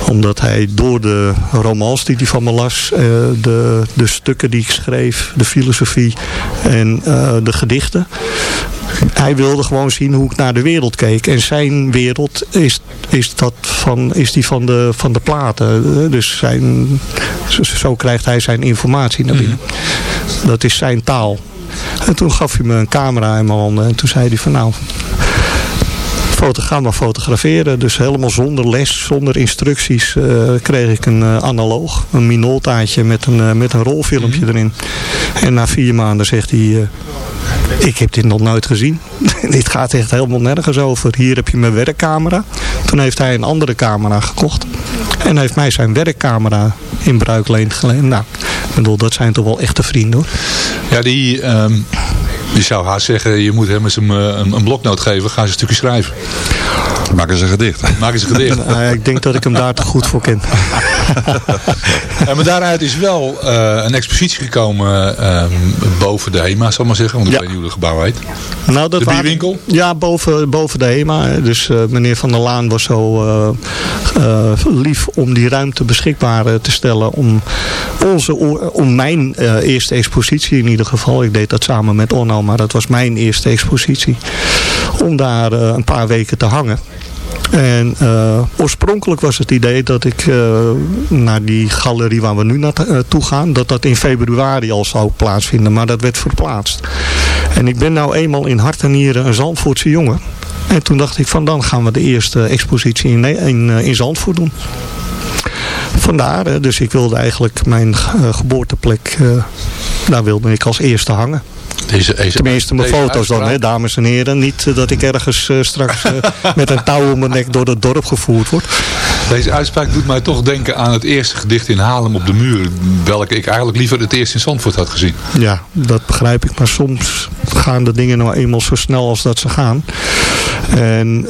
Omdat hij door de romans die hij van me las, eh, de, de stukken die ik schreef, de filosofie en eh, de gedichten. Hij wilde gewoon zien hoe ik naar de wereld keek. En zijn wereld is, is, dat van, is die van de, van de platen. Eh, Dus zijn, zo, zo krijgt hij zijn informatie naar binnen. Dat is zijn taal. En toen gaf hij me een camera in mijn handen. En toen zei hij van nou, foto, ga maar fotograferen. Dus helemaal zonder les, zonder instructies eh, kreeg ik een eh, analoog. Een minoltaatje met een, eh, met een rolfilmpje erin. En na vier maanden zegt hij... ik heb dit nog nooit gezien. dit gaat echt helemaal nergens over. Hier heb je mijn werkcamera. Toen heeft hij een andere camera gekocht. En heeft mij zijn werkcamera in bruikleen geleend. Nou, ik bedoel, dat zijn toch wel echte vrienden hoor. Ja, die, ehm, je zou haast zeggen, je moet hem eens een, eh, een, een bloknoot geven. Ga eens een stukje schrijven. Maak eens een gedicht. Maak eens een gedicht. Nou, ik denk dat ik hem daar te goed voor ken. En maar daaruit is wel eh, een expositie gekomen ehm, boven de HEMA, zal ik maar zeggen. Want ik Ja. weet niet hoe het gebouw heet. Nou, dat De waren- bierwinkel? Ja, boven, boven de HEMA. Dus eh, meneer Van der Laan was zo lief om die ruimte beschikbaar te stellen. Om, onze, om mijn eh, eerste expositie in ieder geval. Ik deed dat samen met Onno, maar dat was mijn eerste expositie. Om daar eh, een paar weken te hangen. En eh, oorspronkelijk was het idee dat ik eh, naar die galerie waar we nu naartoe gaan, dat dat in februari al zou plaatsvinden. Maar dat werd verplaatst. En ik ben nou eenmaal in hart en nieren een Zandvoortse jongen. En toen dacht ik van dan gaan we de eerste expositie in, in, in Zandvoort doen. Vandaar, dus ik wilde eigenlijk mijn geboorteplek, daar wilde ik als eerste hangen. Deze, deze, Tenminste mijn foto's dan, hè, dames en heren. Niet eh, dat ik ergens eh, straks eh, met een touw om mijn nek door het dorp gevoerd word. Deze uitspraak doet mij toch denken aan het eerste gedicht in Haarlem op de muur. Welke ik eigenlijk liever het eerst in Zandvoort had gezien. Ja, dat begrijp ik. Maar soms gaan de dingen nou eenmaal zo snel als dat ze gaan. En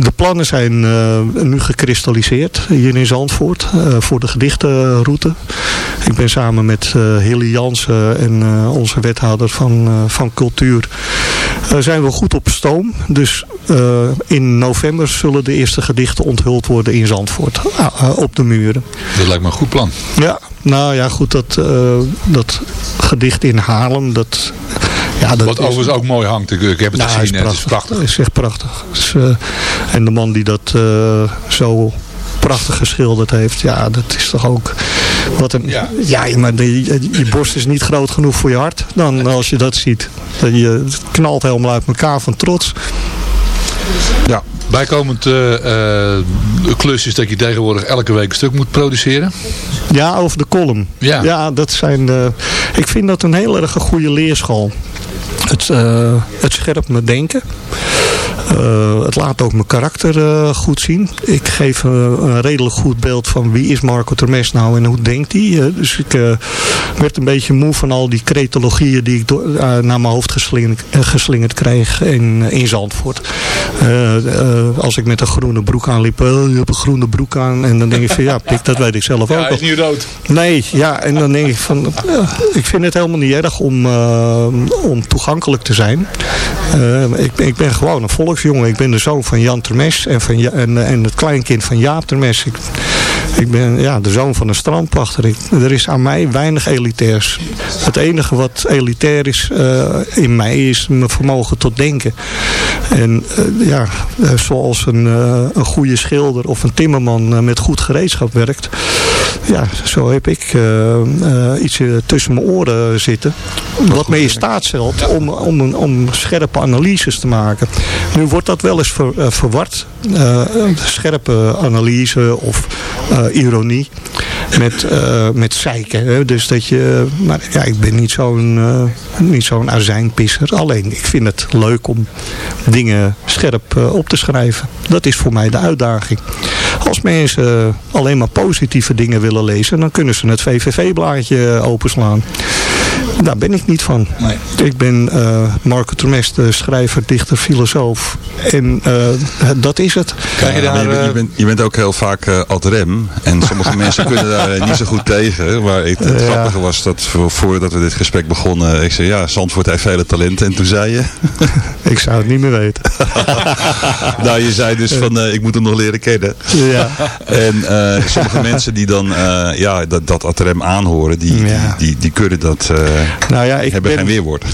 de plannen zijn nu gekristalliseerd hier in Zandvoort voor de gedichtenroute. Ik ben samen met eh Hilly Jansen en eh, onze wethouder van, eh, van cultuur zijn we goed op stoom. Dus in november zullen de eerste gedichten onthuld worden in Zandvoort. op de muren. Dat lijkt me een goed plan. Ja, nou ja, goed, dat, dat gedicht in Haarlem, dat... Ja, dat Wat overigens ook mooi hangt. Ik, ik heb het hij gezien. is hè. Het is prachtig. Is echt prachtig. Dus, en de man die dat zo prachtig geschilderd heeft, ja, dat is toch ook... Wat een, Ja. ja, maar de, je, borst is niet groot genoeg voor je hart dan als je dat ziet. Dat je, het knalt helemaal uit elkaar van trots. Ja. Bijkomend eh, klus is dat je tegenwoordig elke week een stuk moet produceren. Ja, over de column. Ja. dat zijn de, ik vind dat een heel erg een goede leerschool. Het, eh, het scherpt me denken. Eh, het laat ook mijn karakter eh, goed zien. Ik geef een redelijk goed beeld van wie is Marco Termes nou en hoe denkt hij. Dus ik werd een beetje moe van al die cretologieën die ik door, naar mijn hoofd geslingerd, geslingerd kreeg in, in Zandvoort. Als ik met een groene broek aanliep, eh, je hebt een groene broek aan. En dan denk ik van ja, pik, dat weet ik zelf ook Ja, hij wel. is nu rood. Nee, ja, en dan denk ik van, ik vind het helemaal niet erg om, om te zijn. Eh, ik, ik ben gewoon een volksjongen. Ik ben de zoon van Jan Termes en, van, en, en het kleinkind van Jaap Termes. Ik, ik ben ja, de zoon van een strandpachter. Ik, er is aan mij weinig elitairs. Het enige wat elitair is eh, in mij is mijn vermogen tot denken. En eh, ja, eh, zoals een, een goede schilder of een timmerman met goed gereedschap werkt. Ja, zo heb ik iets tussen mijn oren zitten. Wat me in staat stelt om, om, om scherpe analyses te maken. Nu wordt dat wel eens ver- verward. scherpe analyse of ironie met, eh, met zeiken. Hè? Dus dat je, maar ja, ik ben niet zo'n eh, niet zo'n azijnpisser. Alleen, ik vind het leuk om dingen scherp eh, op te schrijven. Dat is voor mij de uitdaging. Als mensen alleen maar positieve dingen willen lezen, dan kunnen ze het VVV-blaadje openslaan. Daar ben ik niet van. Ik ben eh Marco schrijver, dichter, filosoof. En eh, dat is het. Je, bent- je, bent, je bent ook heel vaak eh ad rem. En sommige mensen kunnen daar eh, niet zo goed tegen. Maar het Ja. grappige was dat voor- voordat we dit gesprek begonnen. Ik zei ja, Zandvoort heeft vele talenten. En toen zei je... Ik zou het niet meer weten. nou, je zei dus van eh, ik moet hem nog leren kennen. Ja. En eh, sommige mensen die dan eh, ja, dat, dat ad rem aanhoren. Die, die, die, die kunnen dat... eh, Nou ja, ik hebben ben- geen weerwoord.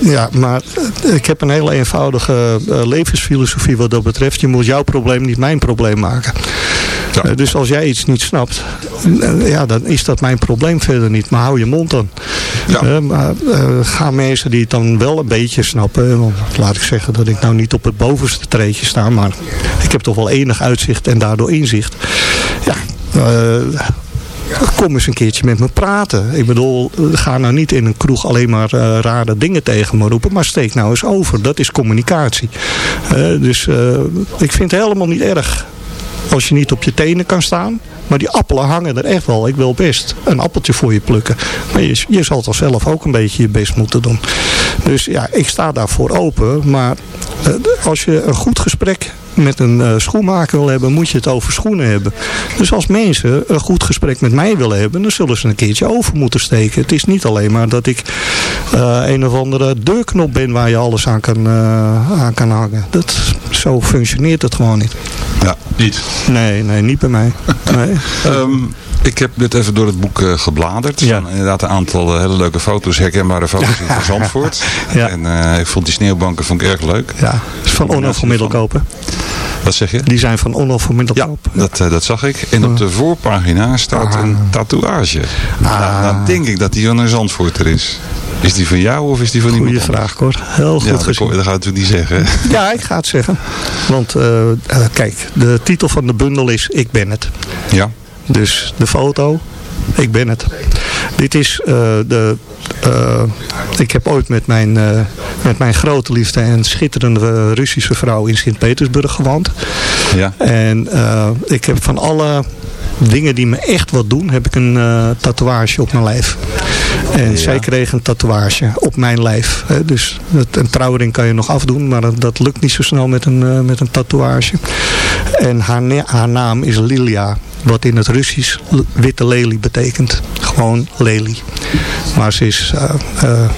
Ja, maar eh, ik heb een hele eenvoudige eh, levensfilosofie wat dat betreft. Je moet jouw probleem niet mijn probleem maken. Eh, dus als jij iets niet snapt, eh, ja, dan is dat mijn probleem verder niet. Maar hou je mond dan. Eh, maar eh, gaan mensen die het dan wel een beetje snappen. Want laat ik zeggen dat ik nou niet op het bovenste treedje sta. Maar ik heb toch wel enig uitzicht en daardoor inzicht. Ja, eh, Kom eens een keertje met me praten. Ik bedoel, ga nou niet in een kroeg alleen maar eh, rare dingen tegen me roepen. Maar steek nou eens over. Dat is communicatie. Eh, dus eh, ik vind het helemaal niet erg als je niet op je tenen kan staan. Maar die appelen hangen er echt wel. Ik wil best een appeltje voor je plukken. Maar je, je zal toch zelf ook een beetje je best moeten doen. Dus ja, ik sta daarvoor open. Maar eh, als je een goed gesprek met een eh, schoenmaker wil hebben, moet je het over schoenen hebben. Dus als mensen een goed gesprek met mij willen hebben, dan zullen ze een keertje over moeten steken. Het is niet alleen maar dat ik eh, een of andere deurknop ben waar je alles aan kan, eh, aan kan hangen. Dat, zo functioneert het gewoon niet. Ja, niet. Nee, nee, niet bij mij. Nee. Ehm, ik heb net even door het boek eh, gebladerd. Van inderdaad een aantal eh, hele leuke foto's, herkenbare foto's van Zandvoort. En eh, ik vond die sneeuwbanken vond ik erg leuk. Ja, is van Onno van Middelkopen. Wat zeg je? Die zijn van Onno van Middelkopen. Dat, dat zag ik. En op de voorpagina staat een tatoeage. Nou, dan denk ik dat die van een Zandvoorter is. Is die van jou of is die van iemand Goeie vraag, Cor. Heel goed ja, dat, gezien. dat gaat u niet zeggen. Ja, ik ga het zeggen. Want kijk, de titel van de bundel is Ik ben het. Ja. Dus de foto, ik ben het. Dit is eh, de... eh, ik heb ooit met mijn, eh, met mijn grote liefde en schitterende Russische vrouw in Sint-Petersburg gewoond. Ja. En ik heb van alle dingen die me echt wat doen, heb ik een eh, tatoeage op mijn lijf. En zij kreeg een tatoeage op mijn lijf. Hè. Dus het, een trouwring kan je nog afdoen, maar dat, dat lukt niet zo snel met een, eh, met een tatoeage. En haar, naam is Lilia, wat in het Russisch witte lelie betekent. Gewoon lelie. Maar ze is... eh,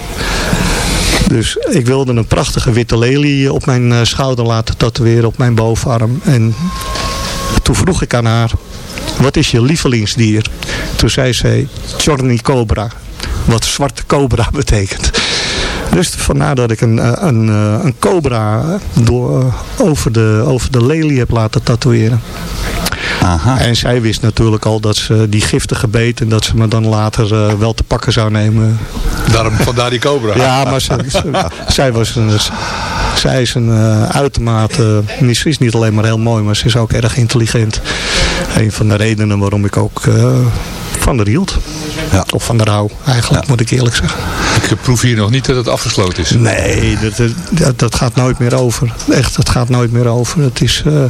dus ik wilde een prachtige witte lelie op mijn schouder laten tatoeëren op mijn bovenarm. En toen vroeg ik aan haar, wat is je lievelingsdier? Toen zei ze, Chorny Cobra. Wat zwarte cobra betekent. Dus vandaar dat ik een, eh, een, eh, een cobra door, eh, over, de, over de lelie heb laten tatoeëren. En zij wist natuurlijk al dat ze die giftige beet en dat ze me dan later wel te pakken zou nemen. Daarom, vandaar die cobra. Ja, maar ze, ze- zij, was een, zij is een eh, uitermate, ze is niet alleen maar heel mooi, maar ze is ook erg intelligent. Een van de redenen waarom ik ook eh, van haar hield. Of van de rouw, eigenlijk, moet ik eerlijk zeggen. Ik proef hier nog niet dat het afgesloten is. Nee, dat, dat, dat gaat nooit meer over. Echt, dat gaat nooit meer over. Het is... eh,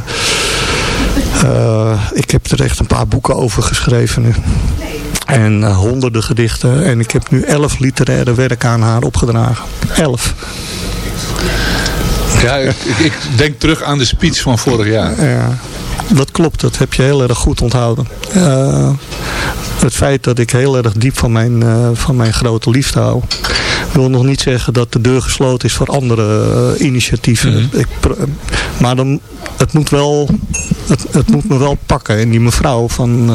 eh, ik heb er echt een paar boeken over geschreven nu. En eh, honderden gedichten. En ik heb nu elf literaire werken aan haar opgedragen. Elf. Ja, ik, ik- ik denk terug aan de speech van vorig jaar. Ja, dat klopt. Dat heb je heel erg goed onthouden. Eh, het feit dat ik heel erg diep van mijn, eh, van mijn grote liefde hou. wil nog niet zeggen dat de deur gesloten is voor andere eh, initiatieven. ik, pro- maar dan, het, moet wel, het, het moet me wel pakken. En die mevrouw van,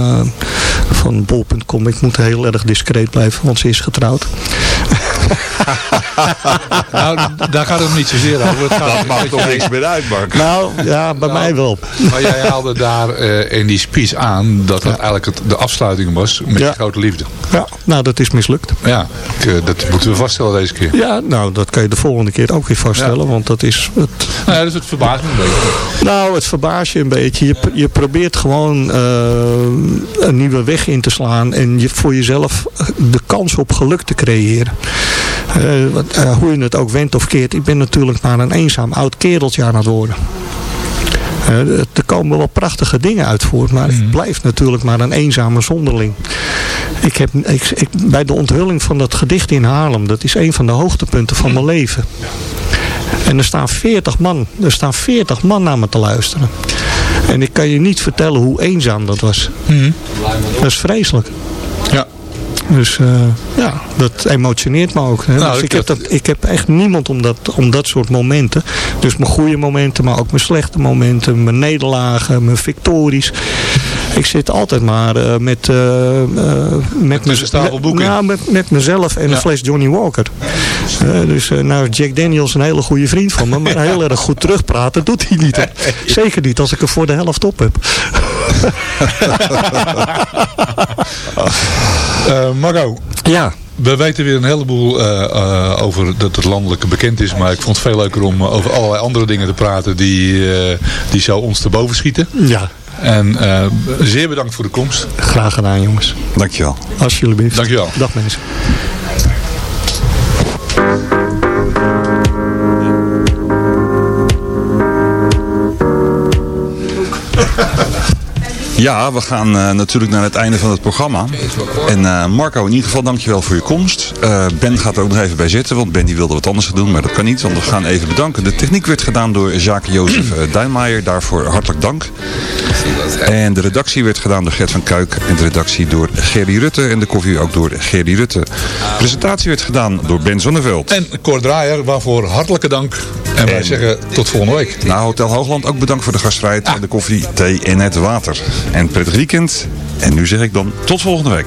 van bol.com, ik moet heel erg discreet blijven, want ze is getrouwd. Nou, daar gaat het niet zozeer over. Het gaat Dat maakt toch niks meer uit, Mark. Nou, ja, bij mij wel. Maar jij haalde daar eh, in die speech aan dat dat eigenlijk het, de afsluiting was met je grote liefde. Ja, nou dat is mislukt. Ja, ik, eh, dat moeten we vaststellen deze keer. Ja, nou dat kan je de volgende keer ook weer vaststellen. Want dat is... Het, Nou ja, dus het verbaast me een beetje. nou, het verbaast je een beetje. Je, je probeert gewoon eh, een nieuwe weg in te slaan. En je, voor jezelf de kans op geluk te creëren. Eh, wat- eh, hoe je het ook wendt of keert. Ik ben natuurlijk maar een eenzaam oud kereltje aan het worden. Eh, er komen wel prachtige dingen uit voort, maar ik blijf natuurlijk maar een eenzame zonderling. Ik heb, ik, ik, bij de onthulling van dat gedicht in Haarlem, dat is een van de hoogtepunten van mijn leven. En er staan 40 man, er staan 40 man naar me te luisteren. En ik kan je niet vertellen hoe eenzaam dat was. Dat is vreselijk. Dus eh, ja, dat emotioneert me ook. Hè. Nou, dus ik ik, heb dat, ik heb echt niemand om dat, om dat soort momenten. Dus mijn goede momenten, maar ook mijn slechte momenten. Mijn nederlagen, mijn victories. Ik zit altijd maar eh, met... eh met tussen stapel boeken in. Nou, met, met mezelf en Ja. een fles Johnny Walker. Dus nou is Jack Daniels een hele goede vriend van me. Maar heel erg goed terugpraten doet hij niet. Hè. Zeker niet als ik er voor de helft op heb. Marco. Ja. We weten weer een heleboel over dat het landelijke bekend is. Maar ik vond het veel leuker om over allerlei andere dingen te praten die, die zo ons te boven schieten. Ja. En eh, zeer bedankt voor de komst. Graag gedaan jongens. Dankjewel. Alsjeblieft. Dankjewel. Dag mensen. Ja, we gaan eh, natuurlijk naar het einde van het programma. En eh, Marco, in ieder geval dankjewel voor je komst. Eh, ben gaat er ook nog even bij zitten, want Ben die wilde wat anders gaan doen, maar dat kan niet. Want we gaan even bedanken. De techniek werd gedaan door Jacques Jozef uh, Duinmaier. Daarvoor hartelijk dank. En de redactie werd gedaan door Gert van Kuik. En de redactie door Gerry Rutte. En de koffie ook door Gerry Rutte. De presentatie werd gedaan door Ben Zonneveld. En Cor Draaier, waarvoor hartelijke dank. En wij zeggen tot volgende week. Na Hotel Hoogland ook bedankt voor de gastvrijheid, de koffie, thee en het water. En prettig weekend. En nu zeg ik dan tot volgende week.